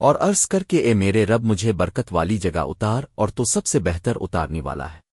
اور عرض کر کے اے میرے رب، مجھے برکت والی جگہ اتار اور تو سب سے بہتر اتارنے والا ہے۔